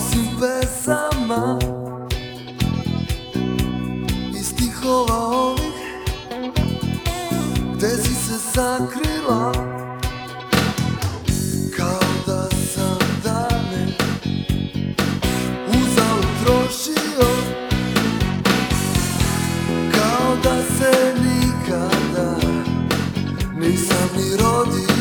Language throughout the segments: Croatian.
si bez sama I stihova ovih Gde si se sakrila. Kao da sam dane u trošio. Kao da se nikada Nisam ni rodio.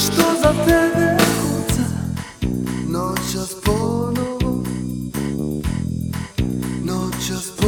što za tebe kuca Noćas ponovo. Noćas ponovo